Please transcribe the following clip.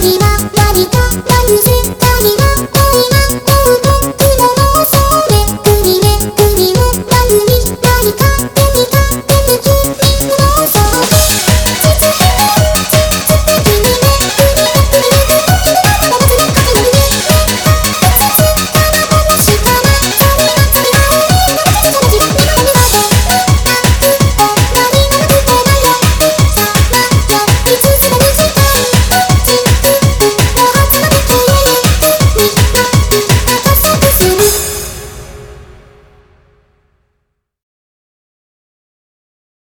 何が何か何せ